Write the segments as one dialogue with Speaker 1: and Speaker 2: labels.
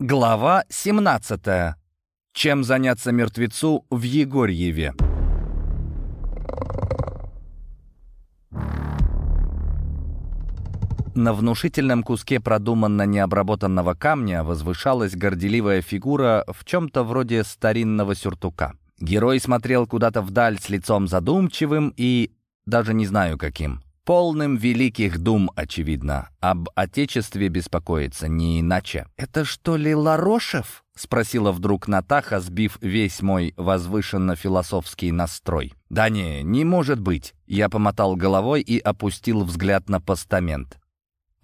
Speaker 1: Глава 17. Чем заняться мертвецу в Егорьеве? На внушительном куске продуманно необработанного камня возвышалась горделивая фигура в чем-то вроде старинного сюртука. Герой смотрел куда-то вдаль с лицом задумчивым и даже не знаю каким. Полным великих дум, очевидно. Об отечестве беспокоится, не иначе. «Это что ли Ларошев?» — спросила вдруг Натаха, сбив весь мой возвышенно-философский настрой. «Да не, не может быть!» Я помотал головой и опустил взгляд на постамент.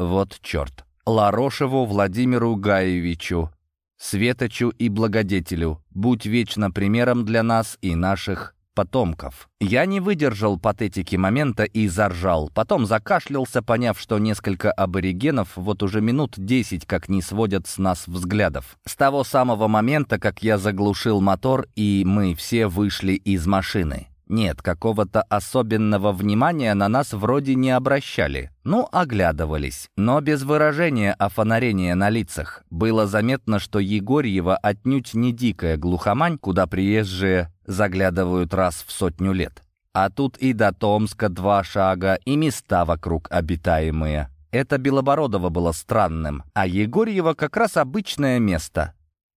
Speaker 1: Вот черт. Ларошеву Владимиру Гаевичу, Светочу и Благодетелю, будь вечно примером для нас и наших потомков. Я не выдержал патетики момента и заржал. Потом закашлялся, поняв, что несколько аборигенов вот уже минут десять как не сводят с нас взглядов. С того самого момента, как я заглушил мотор, и мы все вышли из машины. Нет, какого-то особенного внимания на нас вроде не обращали. Ну, оглядывались, но без выражения офонарения на лицах. Было заметно, что Егорьева отнюдь не дикая глухомань, куда приезжие заглядывают раз в сотню лет. А тут и до Томска два шага, и места вокруг обитаемые. Это Белобородово было странным, а Егорьево как раз обычное место.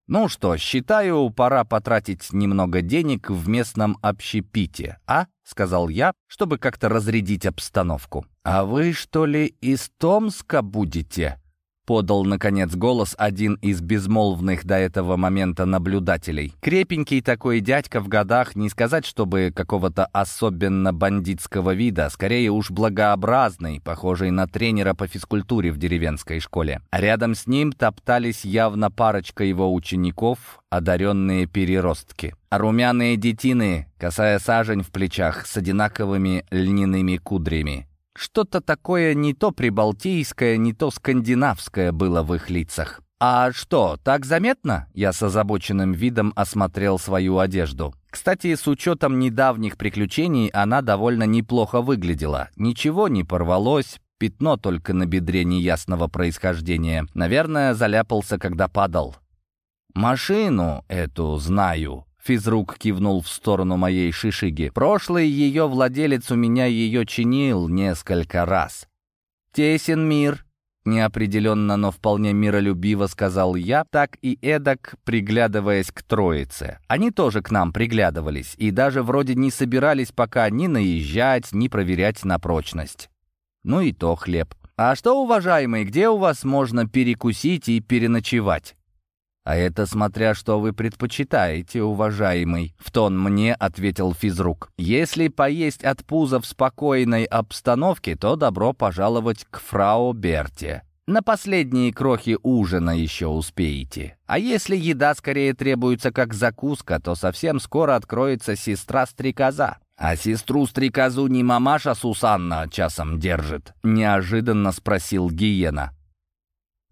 Speaker 1: Ну что, считаю, пора потратить немного денег в местном общепите, а? — сказал я, чтобы как-то разрядить обстановку. «А вы, что ли, из Томска будете?» Подал, наконец, голос один из безмолвных до этого момента наблюдателей. Крепенький такой дядька в годах, не сказать, чтобы какого-то особенно бандитского вида, скорее уж благообразный, похожий на тренера по физкультуре в деревенской школе. А рядом с ним топтались явно парочка его учеников, одаренные переростки. А румяные детины, касая сажень в плечах, с одинаковыми льняными кудрями. Что-то такое не то прибалтийское, не то скандинавское было в их лицах. «А что, так заметно?» Я с озабоченным видом осмотрел свою одежду. Кстати, с учетом недавних приключений она довольно неплохо выглядела. Ничего не порвалось, пятно только на бедре неясного происхождения. Наверное, заляпался, когда падал. «Машину эту знаю», Физрук кивнул в сторону моей шишиги. «Прошлый ее владелец у меня ее чинил несколько раз». «Тесен мир», — неопределенно, но вполне миролюбиво сказал я, так и эдак, приглядываясь к троице. Они тоже к нам приглядывались и даже вроде не собирались пока ни наезжать, ни проверять на прочность. Ну и то хлеб. «А что, уважаемый, где у вас можно перекусить и переночевать?» «А это смотря что вы предпочитаете, уважаемый», — в тон мне ответил физрук. «Если поесть от пуза в спокойной обстановке, то добро пожаловать к фрау Берте. На последние крохи ужина еще успеете. А если еда скорее требуется как закуска, то совсем скоро откроется сестра-стрекоза. «А сестру-стрекозу не мамаша Сусанна часом держит?» — неожиданно спросил Гиена.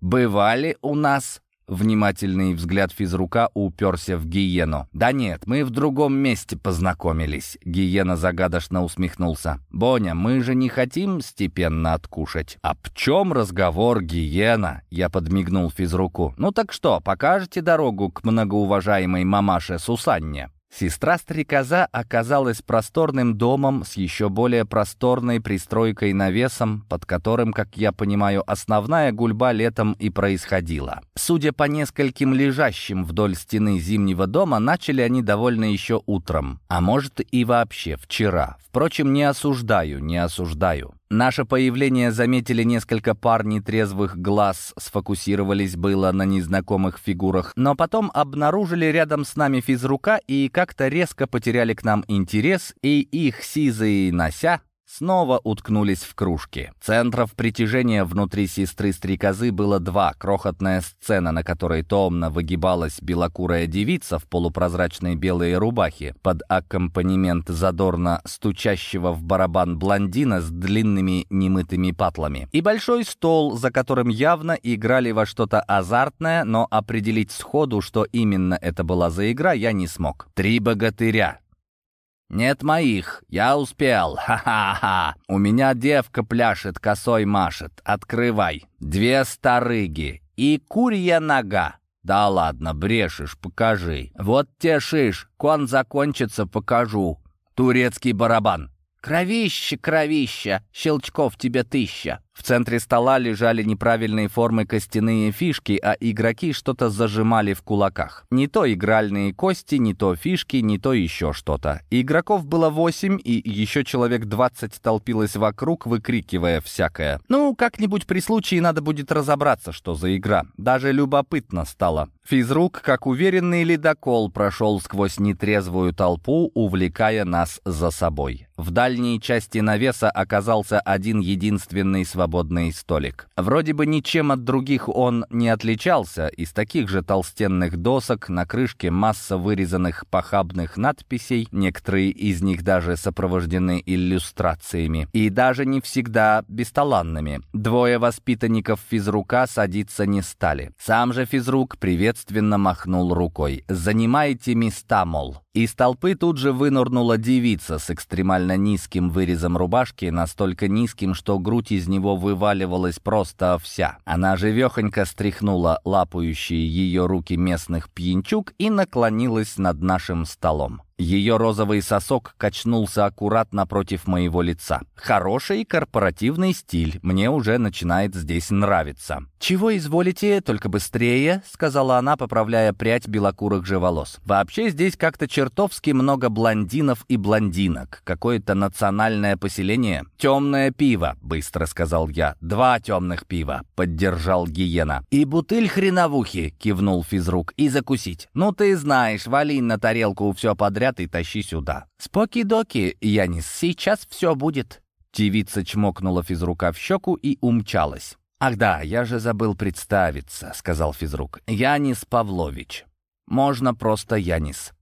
Speaker 1: «Бывали у нас?» Внимательный взгляд физрука уперся в Гиену. «Да нет, мы в другом месте познакомились», — Гиена загадочно усмехнулся. «Боня, мы же не хотим степенно откушать». «А в чем разговор, Гиена?» — я подмигнул физруку. «Ну так что, покажете дорогу к многоуважаемой мамаше Сусанне?» Сестра-стрекоза оказалась просторным домом с еще более просторной пристройкой-навесом, под которым, как я понимаю, основная гульба летом и происходила. Судя по нескольким лежащим вдоль стены зимнего дома, начали они довольно еще утром, а может и вообще вчера. Впрочем, не осуждаю, не осуждаю. Наше появление заметили несколько пар нетрезвых глаз, сфокусировались было на незнакомых фигурах, но потом обнаружили рядом с нами физрука и как-то резко потеряли к нам интерес, и их сизые нося снова уткнулись в кружки. Центров притяжения внутри сестры-стрекозы было два. Крохотная сцена, на которой томно выгибалась белокурая девица в полупрозрачной белой рубахе под аккомпанемент задорно стучащего в барабан блондина с длинными немытыми патлами. И большой стол, за которым явно играли во что-то азартное, но определить сходу, что именно это была за игра, я не смог. «Три богатыря», «Нет моих, я успел, ха-ха-ха! У меня девка пляшет, косой машет, открывай! Две старыги и курья нога!» «Да ладно, брешешь, покажи». «Вот те шиш, кон закончится, покажу». «Турецкий барабан».
Speaker 2: «Кровище, кровище, щелчков тебе тысяча».
Speaker 1: В центре стола лежали неправильные формы костяные фишки, а игроки что-то зажимали в кулаках. Не то игральные кости, не то фишки, не то еще что-то. Игроков было восемь, и еще человек двадцать толпилось вокруг, выкрикивая всякое. Ну, как-нибудь при случае надо будет разобраться, что за игра. Даже любопытно стало. Физрук, как уверенный ледокол, прошел сквозь нетрезвую толпу, увлекая нас за собой. В дальней части навеса оказался один единственный свободный столик. Вроде бы ничем от других он не отличался. Из таких же толстенных досок на крышке масса вырезанных похабных надписей, некоторые из них даже сопровождены иллюстрациями. И даже не всегда бесталанными. Двое воспитанников физрука садиться не стали. Сам же физрук приветственно махнул рукой. «Занимайте места, мол». Из толпы тут же вынурнула девица с экстремально низким вырезом рубашки, настолько низким, что грудь из него вываливалась просто вся. Она живехонько стряхнула лапающие ее руки местных пьянчук и наклонилась над нашим столом. Ее розовый сосок качнулся аккуратно против моего лица. Хороший корпоративный стиль, мне уже начинает здесь нравиться. «Чего изволите, только быстрее», — сказала она, поправляя прядь белокурых же волос. «Вообще здесь как-то чертовски много блондинов и блондинок. Какое-то национальное поселение. Темное пиво», — быстро сказал я. «Два темных пива», — поддержал Гиена. «И бутыль хреновухи», — кивнул физрук. «И закусить. Ну ты знаешь, вали на тарелку все подряд и тащи сюда». «Споки-доки, Янис, сейчас все будет». Девица чмокнула физрука в щеку и умчалась. «Ах да, я же забыл представиться», — сказал физрук. «Янис Павлович. Можно просто Янис».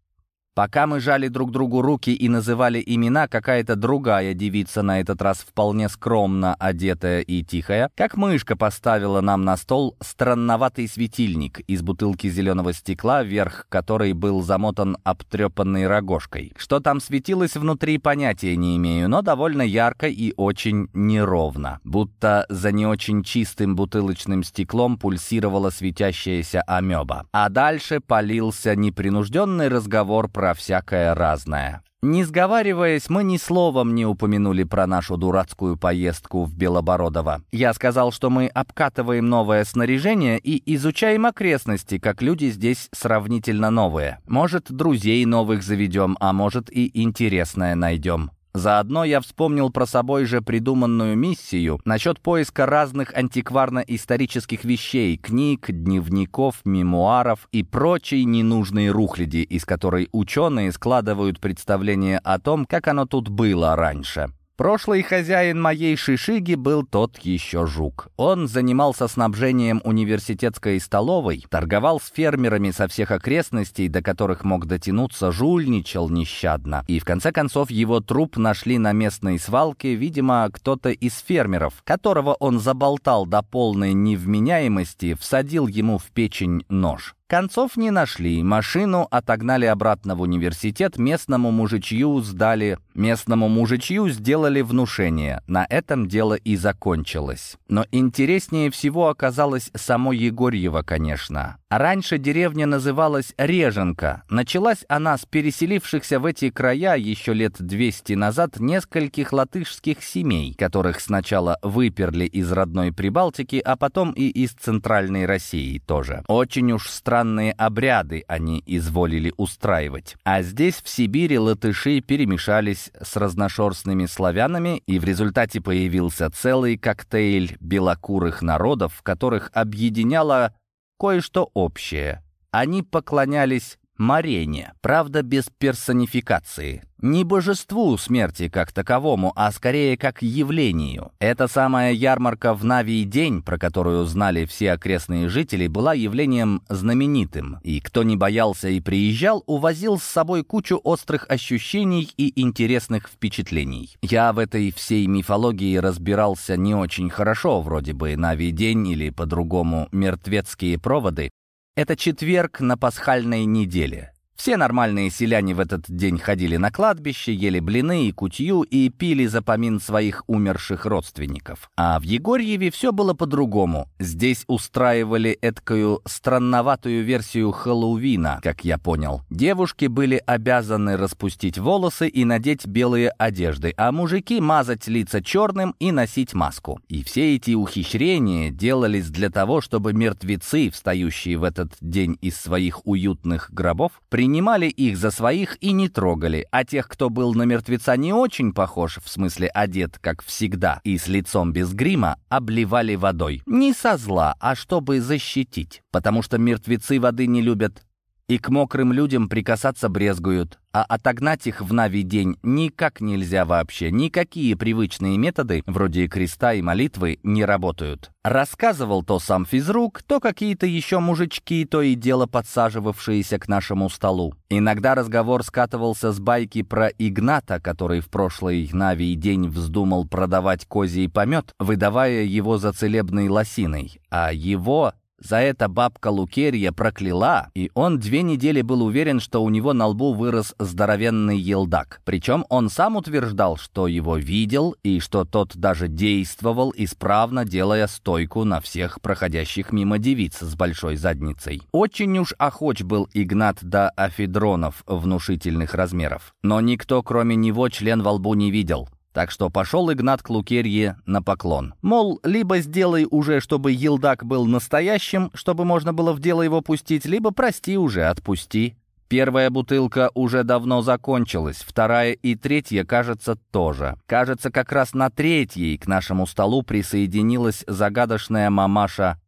Speaker 1: Пока мы жали друг другу руки и называли имена, какая-то другая девица, на этот раз вполне скромно одетая и тихая, как мышка поставила нам на стол странноватый светильник из бутылки зеленого стекла, верх которой был замотан обтрепанной рогожкой. Что там светилось внутри, понятия не имею, но довольно ярко и очень неровно. Будто за не очень чистым бутылочным стеклом пульсировала светящаяся амеба. А дальше полился непринужденный разговор про всякое разное. Не сговариваясь, мы ни словом не упомянули про нашу дурацкую поездку в Белобородово. Я сказал, что мы обкатываем новое снаряжение и изучаем окрестности, как люди здесь сравнительно новые. Может, друзей новых заведем, а может и интересное найдем. Заодно я вспомнил про собой же придуманную миссию насчет поиска разных антикварно-исторических вещей, книг, дневников, мемуаров и прочей ненужной рухляди, из которой ученые складывают представление о том, как оно тут было раньше. Прошлый хозяин моей шишиги был тот еще жук. Он занимался снабжением университетской столовой, торговал с фермерами со всех окрестностей, до которых мог дотянуться, жульничал нещадно. И в конце концов его труп нашли на местной свалке, видимо, кто-то из фермеров, которого он заболтал до полной невменяемости, всадил ему в печень нож. Концов не нашли, машину отогнали обратно в университет, местному мужичью сдали, местному мужичью сделали внушение. На этом дело и закончилось. Но интереснее всего оказалось само Егорьево, конечно. Раньше деревня называлась Реженка. Началась она с переселившихся в эти края еще лет 200 назад нескольких латышских семей, которых сначала выперли из родной Прибалтики, а потом и из Центральной России тоже. Очень уж странные обряды они изволили устраивать. А здесь, в Сибири, латыши перемешались с разношерстными славянами, и в результате появился целый коктейль белокурых народов, которых объединяла кое-что общее. Они поклонялись Марене, правда без персонификации. Не божеству смерти как таковому, а скорее как явлению. Эта самая ярмарка в Навий день, про которую знали все окрестные жители, была явлением знаменитым. И кто не боялся и приезжал, увозил с собой кучу острых ощущений и интересных впечатлений. Я в этой всей мифологии разбирался не очень хорошо, вроде бы Навий день или по-другому мертвецкие проводы, это четверг на пасхальной неделе. Все нормальные селяне в этот день ходили на кладбище, ели блины и кутью и пили за помин своих умерших родственников. А в Егорьеве все было по-другому. Здесь устраивали эткую странноватую версию Хэллоуина, как я понял. Девушки были обязаны распустить волосы и надеть белые одежды, а мужики мазать лица черным и носить маску. И все эти ухищрения делались для того, чтобы мертвецы, встающие в этот день из своих уютных гробов, при принимали их за своих и не трогали, а тех, кто был на мертвеца не очень похож, в смысле одет, как всегда, и с лицом без грима, обливали водой. Не со зла, а чтобы защитить, потому что мертвецы воды не любят, и к мокрым людям прикасаться брезгуют, а отогнать их в Нави день никак нельзя вообще. Никакие привычные методы, вроде креста и молитвы, не работают. Рассказывал то сам физрук, то какие-то еще мужички, то и дело подсаживавшиеся к нашему столу. Иногда разговор скатывался с байки про Игната, который в прошлый Нави день вздумал продавать козий помет, выдавая его за целебной лосиной, а его за это бабка Лукерья прокляла, и он две недели был уверен, что у него на лбу вырос здоровенный елдак. Причем он сам утверждал, что его видел, и что тот даже действовал, исправно делая стойку на всех проходящих мимо девиц с большой задницей. Очень уж охоч был Игнат до афедронов внушительных размеров. Но никто, кроме него, член во лбу не видел. Так что пошел Игнат к Лукерье на поклон. Мол, либо сделай уже, чтобы елдак был настоящим, чтобы можно было в дело его пустить, либо прости уже, отпусти. Первая бутылка уже давно закончилась, вторая и третья, кажется, тоже. Кажется, как раз на третьей к нашему столу присоединилась загадочная мамаша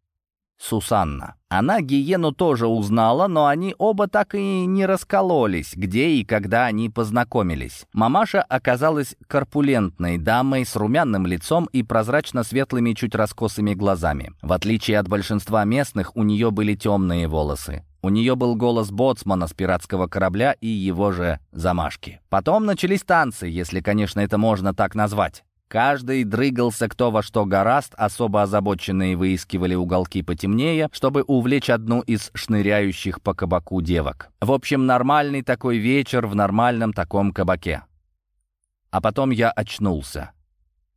Speaker 1: Сусанна. Она гиену тоже узнала, но они оба так и не раскололись, где и когда они познакомились. Мамаша оказалась корпулентной дамой с румяным лицом и прозрачно-светлыми чуть раскосыми глазами. В отличие от большинства местных, у нее были темные волосы. У нее был голос боцмана с пиратского корабля и его же замашки. Потом начались танцы, если, конечно, это можно так назвать. Каждый дрыгался кто во что гораст, особо озабоченные выискивали уголки потемнее, чтобы увлечь одну из шныряющих по кабаку девок. В общем, нормальный такой вечер в нормальном таком кабаке. А потом я очнулся.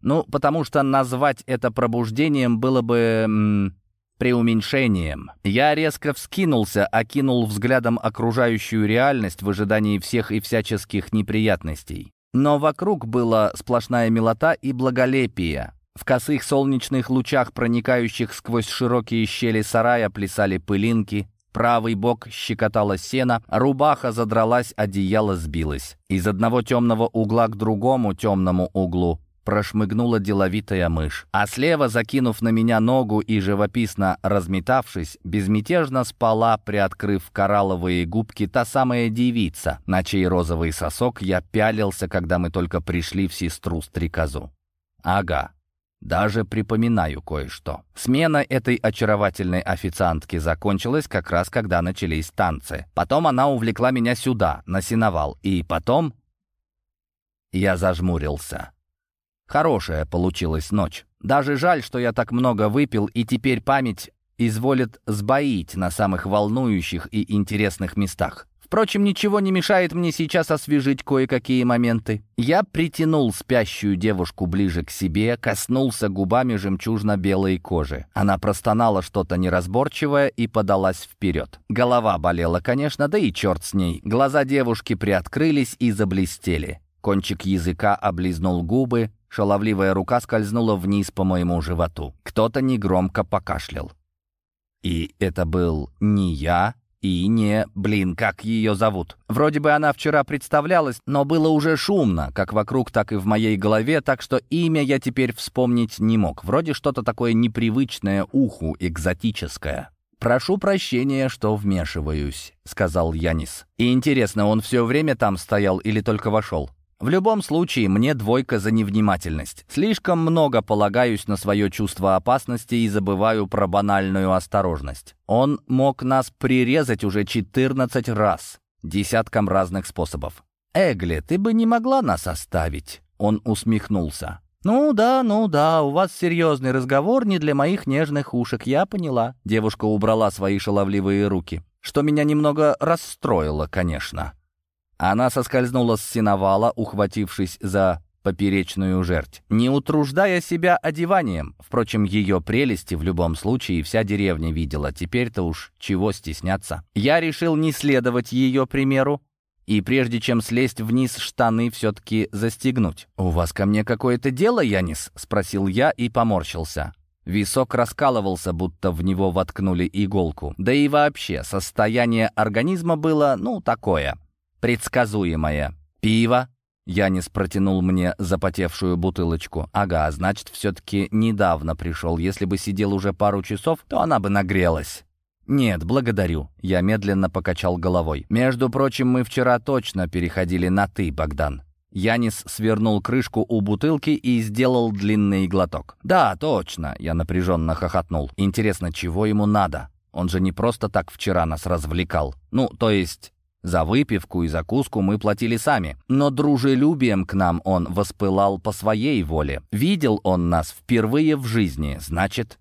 Speaker 1: Ну, потому что назвать это пробуждением было бы... М преуменьшением. Я резко вскинулся, окинул взглядом окружающую реальность в ожидании всех и всяческих неприятностей. Но вокруг была сплошная милота и благолепие. В косых солнечных лучах, проникающих сквозь широкие щели сарая, плясали пылинки, правый бок щекотало сено, рубаха задралась, одеяло сбилось. Из одного темного угла к другому темному углу прошмыгнула деловитая мышь. А слева, закинув на меня ногу и живописно разметавшись, безмятежно спала, приоткрыв коралловые губки, та самая девица, на чей розовый сосок я пялился, когда мы только пришли в сестру-стрекозу. Ага, даже припоминаю кое-что. Смена этой очаровательной официантки закончилась как раз, когда начались танцы. Потом она увлекла меня сюда, на сеновал, и потом... Я зажмурился. Хорошая получилась ночь. Даже жаль, что я так много выпил, и теперь память изволит сбоить на самых волнующих и интересных местах. Впрочем, ничего не мешает мне сейчас освежить кое-какие моменты. Я притянул спящую девушку ближе к себе, коснулся губами жемчужно-белой кожи. Она простонала что-то неразборчивое и подалась вперед. Голова болела, конечно, да и черт с ней. Глаза девушки приоткрылись и заблестели. Кончик языка облизнул губы, Шаловливая рука скользнула вниз по моему животу. Кто-то негромко покашлял. И это был не я и не, блин, как ее зовут. Вроде бы она вчера представлялась, но было уже шумно, как вокруг, так и в моей голове, так что имя я теперь вспомнить не мог. Вроде что-то такое непривычное уху, экзотическое. «Прошу прощения, что вмешиваюсь», — сказал Янис. «И интересно, он все время там стоял или только вошел?» В любом случае, мне двойка за невнимательность. Слишком много полагаюсь на свое чувство опасности и забываю про банальную осторожность. Он мог нас прирезать уже 14 раз, десятком разных способов. «Эгли, ты бы не могла нас оставить?» Он усмехнулся. «Ну да, ну да, у вас серьезный разговор не для моих нежных ушек, я поняла». Девушка убрала свои шаловливые руки. что меня немного расстроило, конечно. Она соскользнула с сеновала, ухватившись за поперечную жерть, не утруждая себя одеванием. Впрочем, ее прелести в любом случае вся деревня видела. Теперь-то уж чего стесняться. Я решил не следовать ее примеру, и прежде чем слезть вниз, штаны все-таки застегнуть. «У вас ко мне какое-то дело, Янис?» — спросил я и поморщился. Висок раскалывался, будто в него воткнули иголку. Да и вообще, состояние организма было, ну, такое, предсказуемое. «Пиво?» Янис протянул мне запотевшую бутылочку. «Ага, значит, все-таки недавно пришел. Если бы сидел уже пару часов, то она бы нагрелась». «Нет, благодарю». Я медленно покачал головой. «Между прочим, мы вчера точно переходили на «ты», Богдан». Янис свернул крышку у бутылки и сделал длинный глоток. «Да, точно», — я напряженно хохотнул. «Интересно, чего ему надо? Он же не просто так вчера нас развлекал. Ну, то есть, за выпивку и закуску мы платили сами. Но дружелюбием к нам он воспылал по своей воле. Видел он нас впервые в жизни, значит...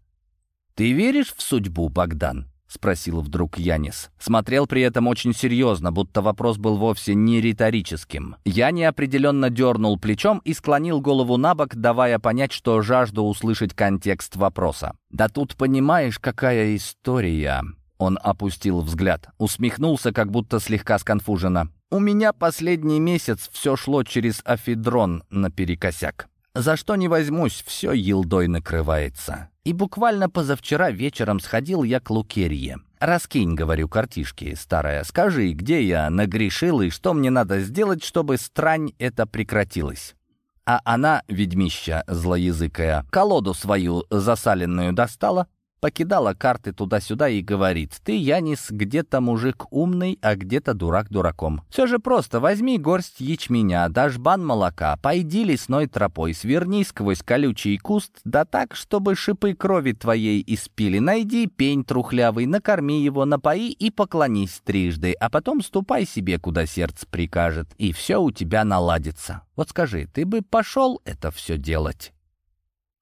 Speaker 1: Ты веришь в судьбу, Богдан?» — спросил вдруг Янис. Смотрел при этом очень серьезно, будто вопрос был вовсе не риторическим. Я неопределенно дернул плечом и склонил голову на бок, давая понять, что жажду услышать контекст вопроса. «Да тут понимаешь, какая история...» Он опустил взгляд, усмехнулся, как будто слегка сконфуженно. «У меня последний месяц все шло через афедрон наперекосяк. За что не возьмусь, все елдой накрывается. И буквально позавчера вечером сходил я к Лукерье. «Раскинь, — говорю, — картишки, старая, скажи, где я нагрешил и что мне надо сделать, чтобы странь эта прекратилась?» А она, ведьмища злоязыкая, колоду свою засаленную достала, покидала карты туда-сюда и говорит, «Ты, Янис, где-то мужик умный, а где-то дурак дураком. Все же просто возьми горсть ячменя, дашь бан молока, пойди лесной тропой, сверни сквозь колючий куст, да так, чтобы шипы крови твоей испили. Найди пень трухлявый, накорми его, напои и поклонись трижды, а потом ступай себе, куда сердце прикажет, и все у тебя наладится. Вот скажи, ты бы пошел это все делать?»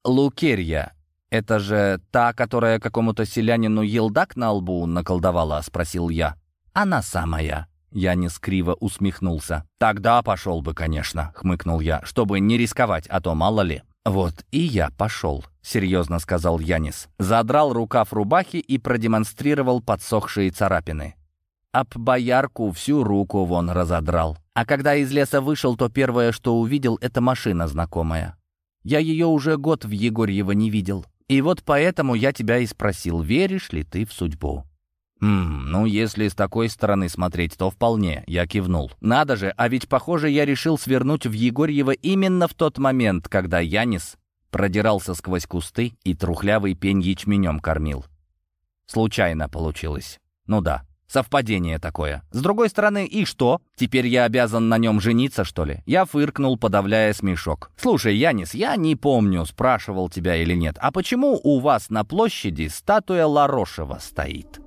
Speaker 1: Лукерья «Это же та, которая какому-то селянину елдак на лбу наколдовала?» — спросил я. «Она самая». Я не скриво усмехнулся. «Тогда пошел бы, конечно», — хмыкнул я, «чтобы не рисковать, а то мало ли». «Вот и я пошел», — серьезно сказал Янис. Задрал рукав рубахи и продемонстрировал подсохшие царапины. Об боярку всю руку вон разодрал. А когда из леса вышел, то первое, что увидел, — это машина знакомая. Я ее уже год в Егорьево не видел. И вот поэтому я тебя и спросил, веришь ли ты в судьбу?» «Хм, ну, если с такой стороны смотреть, то вполне», — я кивнул. «Надо же, а ведь, похоже, я решил свернуть в Егорьево именно в тот момент, когда Янис продирался сквозь кусты и трухлявый пень ячменем кормил. Случайно получилось. Ну да, Совпадение такое. С другой стороны, и что? Теперь я обязан на нем жениться, что ли? Я фыркнул, подавляя смешок. Слушай, Янис, я не помню, спрашивал тебя или нет, а почему у вас на площади статуя Ларошева стоит?